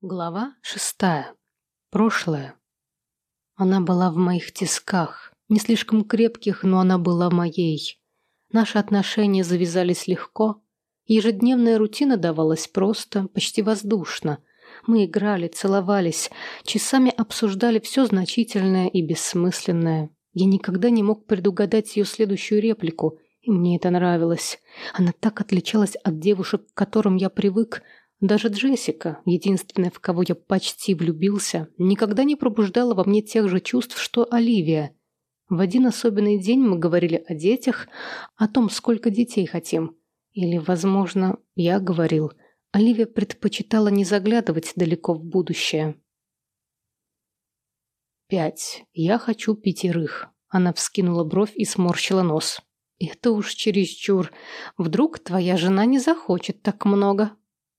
Глава шестая. Прошлое. Она была в моих тисках, не слишком крепких, но она была моей. Наши отношения завязались легко. Ежедневная рутина давалась просто, почти воздушно. Мы играли, целовались, часами обсуждали все значительное и бессмысленное. Я никогда не мог предугадать ее следующую реплику, и мне это нравилось. Она так отличалась от девушек, к которым я привык, даже Джессика, единственная, в кого я почти влюбился, никогда не пробуждала во мне тех же чувств, что Оливия. В один особенный день мы говорили о детях, о том, сколько детей хотим. Или, возможно, я говорил. Оливия предпочитала не заглядывать далеко в будущее. «Пять. Я хочу пятерых». Она вскинула бровь и сморщила нос. «Это уж чересчур. Вдруг твоя жена не захочет так много?»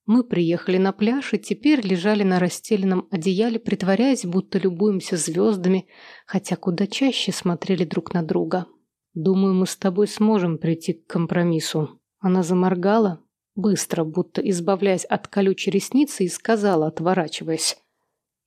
Мы приехали на пляж и теперь лежали на расстеленном одеяле, притворяясь, будто любуемся звездами, хотя куда чаще смотрели друг на друга. «Думаю, мы с тобой сможем прийти к компромиссу». Она заморгала, быстро, будто избавляясь от колючей ресницы, и сказала, отворачиваясь.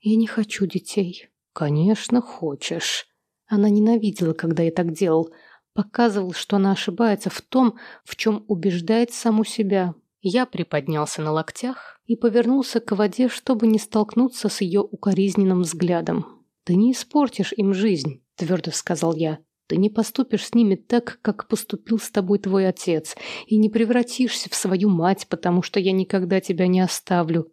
«Я не хочу детей». «Конечно, хочешь». Она ненавидела, когда я так делал. Показывал, что она ошибается в том, в чем убеждает саму себя, я приподнялся на локтях и повернулся к воде, чтобы не столкнуться с ее укоризненным взглядом. «Ты не испортишь им жизнь», — твердо сказал я. «Ты не поступишь с ними так, как поступил с тобой твой отец, и не превратишься в свою мать, потому что я никогда тебя не оставлю».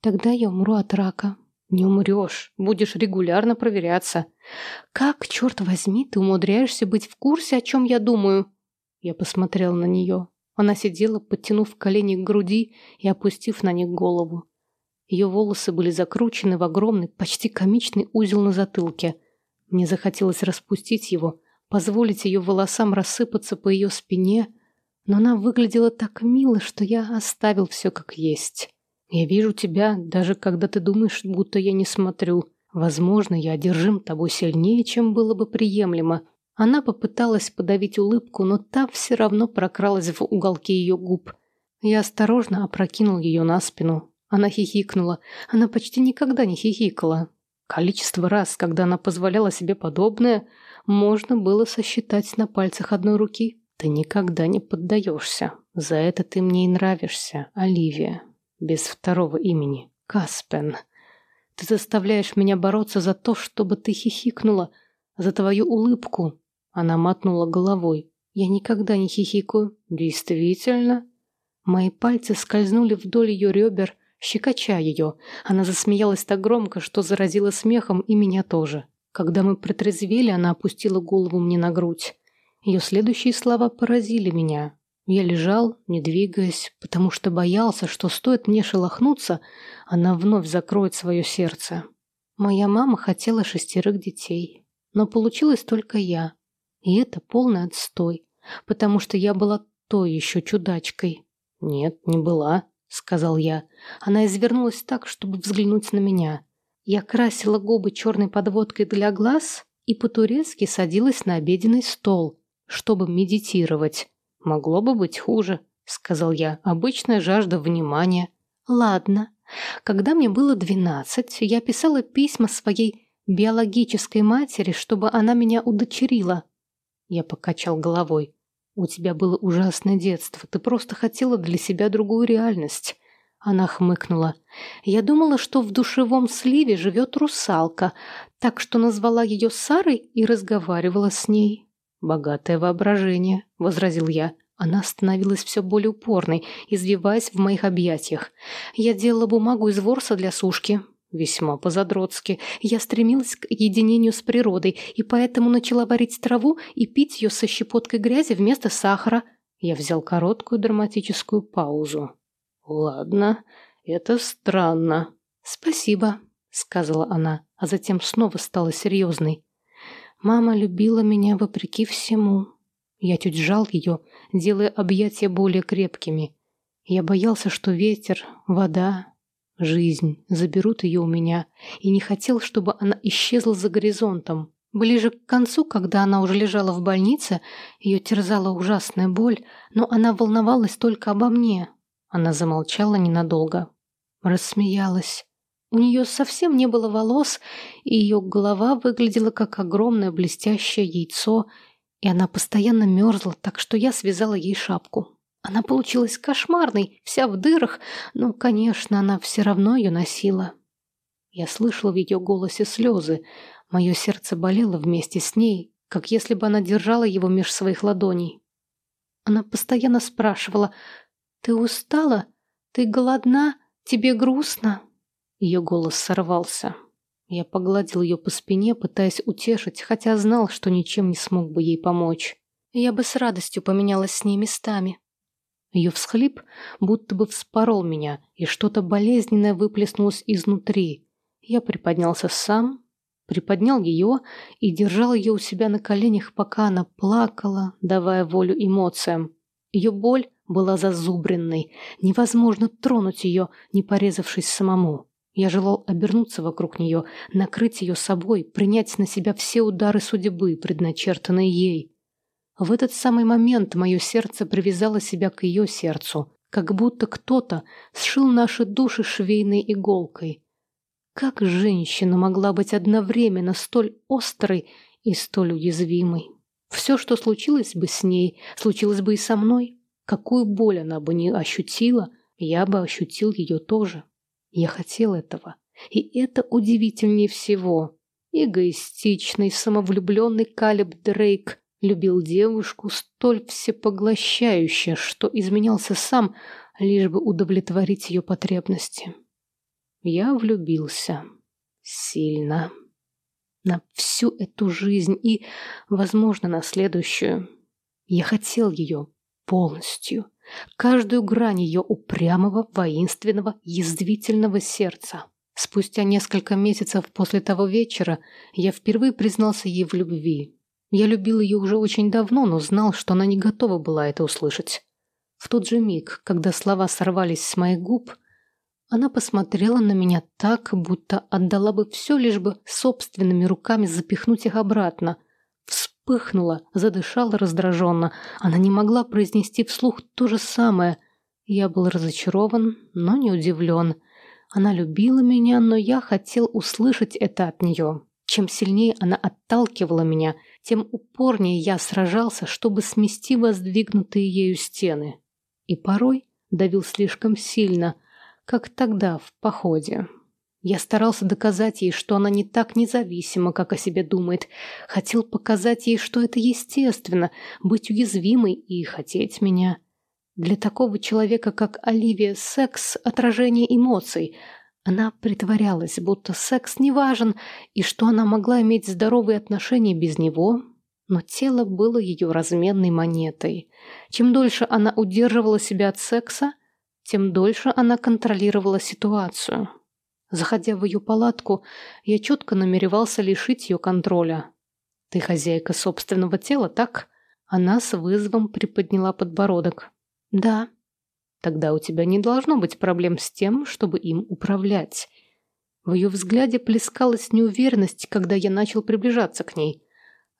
«Тогда я умру от рака». «Не умрешь, будешь регулярно проверяться». «Как, черт возьми, ты умудряешься быть в курсе, о чем я думаю?» Я посмотрел на нее. Она сидела, подтянув колени к груди и опустив на них голову. Ее волосы были закручены в огромный, почти комичный узел на затылке. Мне захотелось распустить его, позволить ее волосам рассыпаться по ее спине, но она выглядела так мило, что я оставил все как есть. Я вижу тебя, даже когда ты думаешь, будто я не смотрю. Возможно, я одержим тобой сильнее, чем было бы приемлемо, она попыталась подавить улыбку, но та все равно прокралась в уголке ее губ. Я осторожно опрокинул ее на спину. Она хихикнула. Она почти никогда не хихикала. Количество раз, когда она позволяла себе подобное, можно было сосчитать на пальцах одной руки. Ты никогда не поддаешься. За это ты мне и нравишься, Оливия. Без второго имени. Каспен. Ты заставляешь меня бороться за то, чтобы ты хихикнула, за твою улыбку, она мотнула головой. Я никогда не хихикаю. Действительно? Мои пальцы скользнули вдоль ее ребер, щекоча ее. Она засмеялась так громко, что заразила смехом и меня тоже. Когда мы протрезвели, она опустила голову мне на грудь. Ее следующие слова поразили меня. Я лежал, не двигаясь, потому что боялся, что стоит мне шелохнуться, она вновь закроет свое сердце. Моя мама хотела шестерых детей, но получилось только я. И это полный отстой, потому что я была той еще чудачкой. «Нет, не была», — сказал я. Она извернулась так, чтобы взглянуть на меня. Я красила губы черной подводкой для глаз и по-турецки садилась на обеденный стол, чтобы медитировать. «Могло бы быть хуже», — сказал я. «Обычная жажда внимания». «Ладно. Когда мне было двенадцать, я писала письма своей биологической матери, чтобы она меня удочерила. Я покачал головой. «У тебя было ужасное детство. Ты просто хотела для себя другую реальность». Она хмыкнула. «Я думала, что в душевом сливе живет русалка, так что назвала ее Сарой и разговаривала с ней». «Богатое воображение», — возразил я. Она становилась все более упорной, извиваясь в моих объятиях. «Я делала бумагу из ворса для сушки. Весьма по-задротски. Я стремилась к единению с природой, и поэтому начала варить траву и пить ее со щепоткой грязи вместо сахара. Я взял короткую драматическую паузу. «Ладно, это странно». «Спасибо», — сказала она, а затем снова стала серьезной. «Мама любила меня вопреки всему». Я чуть сжал ее, делая объятия более крепкими. Я боялся, что ветер, вода, Жизнь. Заберут ее у меня. И не хотел, чтобы она исчезла за горизонтом. Ближе к концу, когда она уже лежала в больнице, ее терзала ужасная боль, но она волновалась только обо мне. Она замолчала ненадолго. Рассмеялась. У нее совсем не было волос, и ее голова выглядела как огромное блестящее яйцо, и она постоянно мерзла, так что я связала ей шапку. Она получилась кошмарной, вся в дырах, но, конечно, она все равно ее носила. Я слышала в ее голосе слезы. Мое сердце болело вместе с ней, как если бы она держала его меж своих ладоней. Она постоянно спрашивала, «Ты устала? Ты голодна? Тебе грустно?» Ее голос сорвался. Я погладил ее по спине, пытаясь утешить, хотя знал, что ничем не смог бы ей помочь. Я бы с радостью поменялась с ней местами. Ее всхлип будто бы вспорол меня, и что-то болезненное выплеснулось изнутри. Я приподнялся сам, приподнял ее и держал ее у себя на коленях, пока она плакала, давая волю эмоциям. Ее боль была зазубренной, невозможно тронуть ее, не порезавшись самому. Я желал обернуться вокруг нее, накрыть ее собой, принять на себя все удары судьбы, предначертанные ей. В этот самый момент мое сердце привязало себя к ее сердцу, как будто кто-то сшил наши души швейной иголкой. Как женщина могла быть одновременно столь острой и столь уязвимой? Все, что случилось бы с ней, случилось бы и со мной. Какую боль она бы не ощутила, я бы ощутил ее тоже. Я хотел этого. И это удивительнее всего. Эгоистичный, самовлюбленный Калеб Дрейк любил девушку столь всепоглощающе, что изменялся сам, лишь бы удовлетворить ее потребности. Я влюбился. Сильно. На всю эту жизнь и, возможно, на следующую. Я хотел ее полностью каждую грань ее упрямого, воинственного, язвительного сердца. Спустя несколько месяцев после того вечера я впервые признался ей в любви. Я любил ее уже очень давно, но знал, что она не готова была это услышать. В тот же миг, когда слова сорвались с моих губ, она посмотрела на меня так, будто отдала бы все, лишь бы собственными руками запихнуть их обратно – вспыхнула, задышала раздраженно. Она не могла произнести вслух то же самое. Я был разочарован, но не удивлен. Она любила меня, но я хотел услышать это от нее. Чем сильнее она отталкивала меня, тем упорнее я сражался, чтобы смести воздвигнутые ею стены. И порой давил слишком сильно, как тогда в походе. Я старался доказать ей, что она не так независима, как о себе думает. Хотел показать ей, что это естественно, быть уязвимой и хотеть меня. Для такого человека, как Оливия, секс – отражение эмоций. Она притворялась, будто секс не важен, и что она могла иметь здоровые отношения без него. Но тело было ее разменной монетой. Чем дольше она удерживала себя от секса, тем дольше она контролировала ситуацию. Заходя в ее палатку, я четко намеревался лишить ее контроля. «Ты хозяйка собственного тела, так?» Она с вызовом приподняла подбородок. «Да». «Тогда у тебя не должно быть проблем с тем, чтобы им управлять». В ее взгляде плескалась неуверенность, когда я начал приближаться к ней.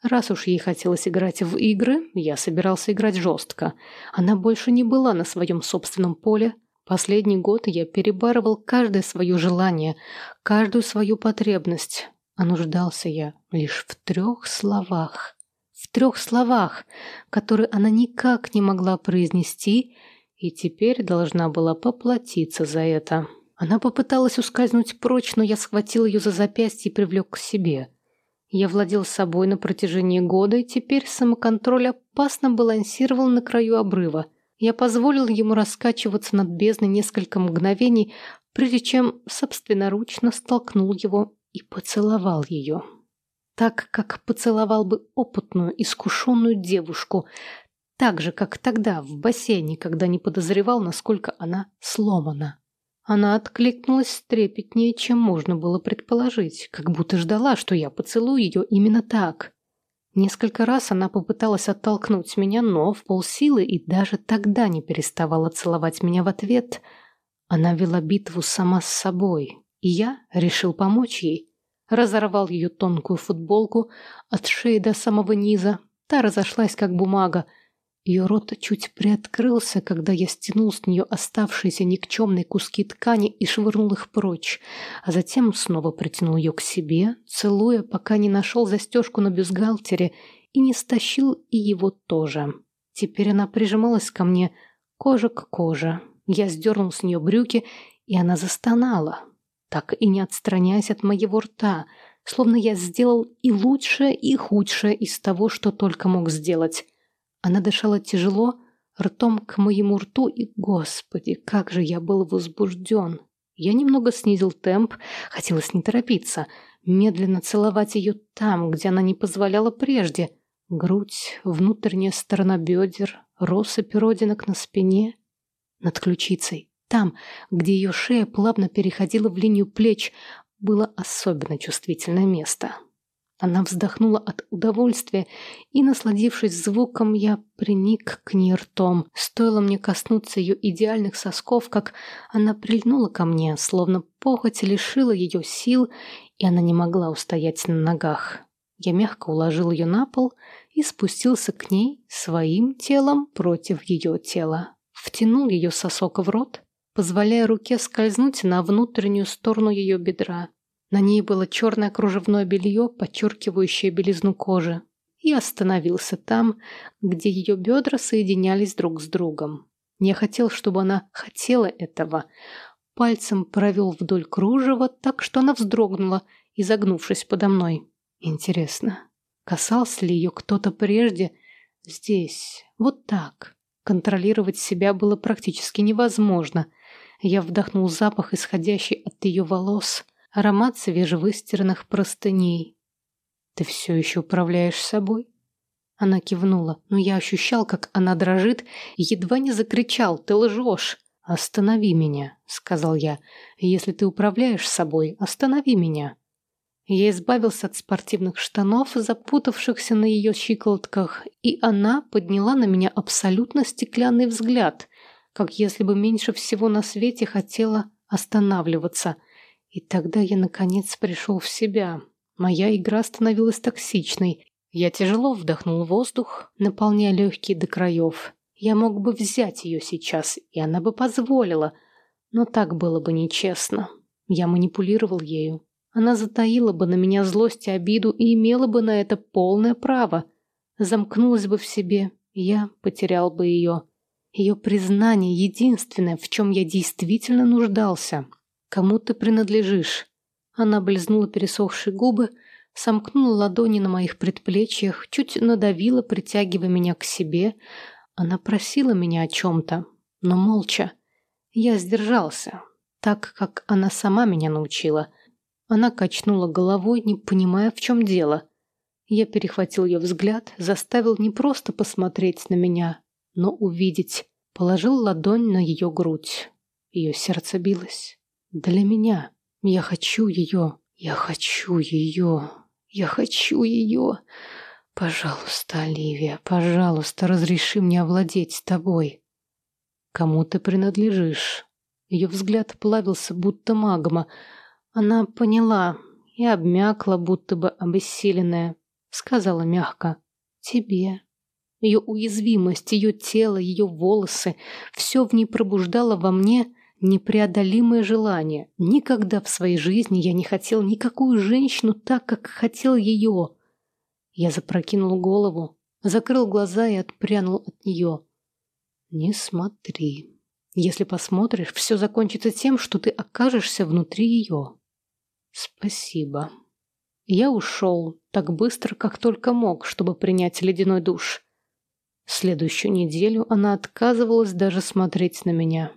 Раз уж ей хотелось играть в игры, я собирался играть жестко. Она больше не была на своем собственном поле, Последний год я перебарывал каждое свое желание, каждую свою потребность, а нуждался я лишь в трех словах. В трех словах, которые она никак не могла произнести и теперь должна была поплатиться за это. Она попыталась ускользнуть прочь, но я схватил ее за запястье и привлек к себе. Я владел собой на протяжении года, и теперь самоконтроль опасно балансировал на краю обрыва – я позволил ему раскачиваться над бездной несколько мгновений, прежде чем собственноручно столкнул его и поцеловал ее. Так, как поцеловал бы опытную, искушенную девушку, так же, как тогда в бассейне, когда не подозревал, насколько она сломана. Она откликнулась трепетнее, чем можно было предположить, как будто ждала, что я поцелую ее именно так. Несколько раз она попыталась оттолкнуть меня, но в полсилы и даже тогда не переставала целовать меня в ответ. Она вела битву сама с собой, и я решил помочь ей. Разорвал ее тонкую футболку от шеи до самого низа. Та разошлась, как бумага, Ее рот чуть приоткрылся, когда я стянул с нее оставшиеся никчемные куски ткани и швырнул их прочь, а затем снова притянул ее к себе, целуя, пока не нашел застежку на бюстгальтере и не стащил и его тоже. Теперь она прижималась ко мне кожа к коже. Я сдернул с нее брюки, и она застонала, так и не отстраняясь от моего рта, словно я сделал и лучшее, и худшее из того, что только мог сделать. Она дышала тяжело, ртом к моему рту, и, господи, как же я был возбужден. Я немного снизил темп, хотелось не торопиться, медленно целовать ее там, где она не позволяла прежде. Грудь, внутренняя сторона бедер, россыпь родинок на спине, над ключицей. Там, где ее шея плавно переходила в линию плеч, было особенно чувствительное место. Она вздохнула от удовольствия, и, насладившись звуком, я приник к ней ртом. Стоило мне коснуться ее идеальных сосков, как она прильнула ко мне, словно похоть лишила ее сил, и она не могла устоять на ногах. Я мягко уложил ее на пол и спустился к ней своим телом против ее тела. Втянул ее сосок в рот, позволяя руке скользнуть на внутреннюю сторону ее бедра. На ней было черное кружевное белье, подчеркивающее белизну кожи, и остановился там, где ее бедра соединялись друг с другом. Я хотел, чтобы она хотела этого. Пальцем провел вдоль кружева, так что она вздрогнула, изогнувшись подо мной. Интересно, касался ли ее кто-то прежде? Здесь, вот так. Контролировать себя было практически невозможно. Я вдохнул запах, исходящий от ее волос – аромат свежевыстиранных простыней. «Ты все еще управляешь собой?» Она кивнула, но я ощущал, как она дрожит, и едва не закричал «Ты лжешь!» «Останови меня», — сказал я. «Если ты управляешь собой, останови меня». Я избавился от спортивных штанов, запутавшихся на ее щиколотках, и она подняла на меня абсолютно стеклянный взгляд, как если бы меньше всего на свете хотела останавливаться — и тогда я, наконец, пришел в себя. Моя игра становилась токсичной. Я тяжело вдохнул воздух, наполняя легкие до краев. Я мог бы взять ее сейчас, и она бы позволила. Но так было бы нечестно. Я манипулировал ею. Она затаила бы на меня злость и обиду и имела бы на это полное право. Замкнулась бы в себе, я потерял бы ее. Ее признание единственное, в чем я действительно нуждался. Кому ты принадлежишь?» Она облизнула пересохшие губы, сомкнула ладони на моих предплечьях, чуть надавила, притягивая меня к себе. Она просила меня о чем-то, но молча. Я сдержался, так как она сама меня научила. Она качнула головой, не понимая, в чем дело. Я перехватил ее взгляд, заставил не просто посмотреть на меня, но увидеть. Положил ладонь на ее грудь. Ее сердце билось. Для меня. Я хочу ее. Я хочу ее. Я хочу ее. Пожалуйста, Оливия, пожалуйста, разреши мне овладеть тобой. Кому ты принадлежишь? Ее взгляд плавился, будто магма. Она поняла и обмякла, будто бы обессиленная. Сказала мягко. Тебе. Ее уязвимость, ее тело, ее волосы — все в ней пробуждало во мне непреодолимое желание. Никогда в своей жизни я не хотел никакую женщину так, как хотел ее. Я запрокинул голову, закрыл глаза и отпрянул от нее. Не смотри. Если посмотришь, все закончится тем, что ты окажешься внутри ее. Спасибо. Я ушел так быстро, как только мог, чтобы принять ледяной душ. Следующую неделю она отказывалась даже смотреть на меня.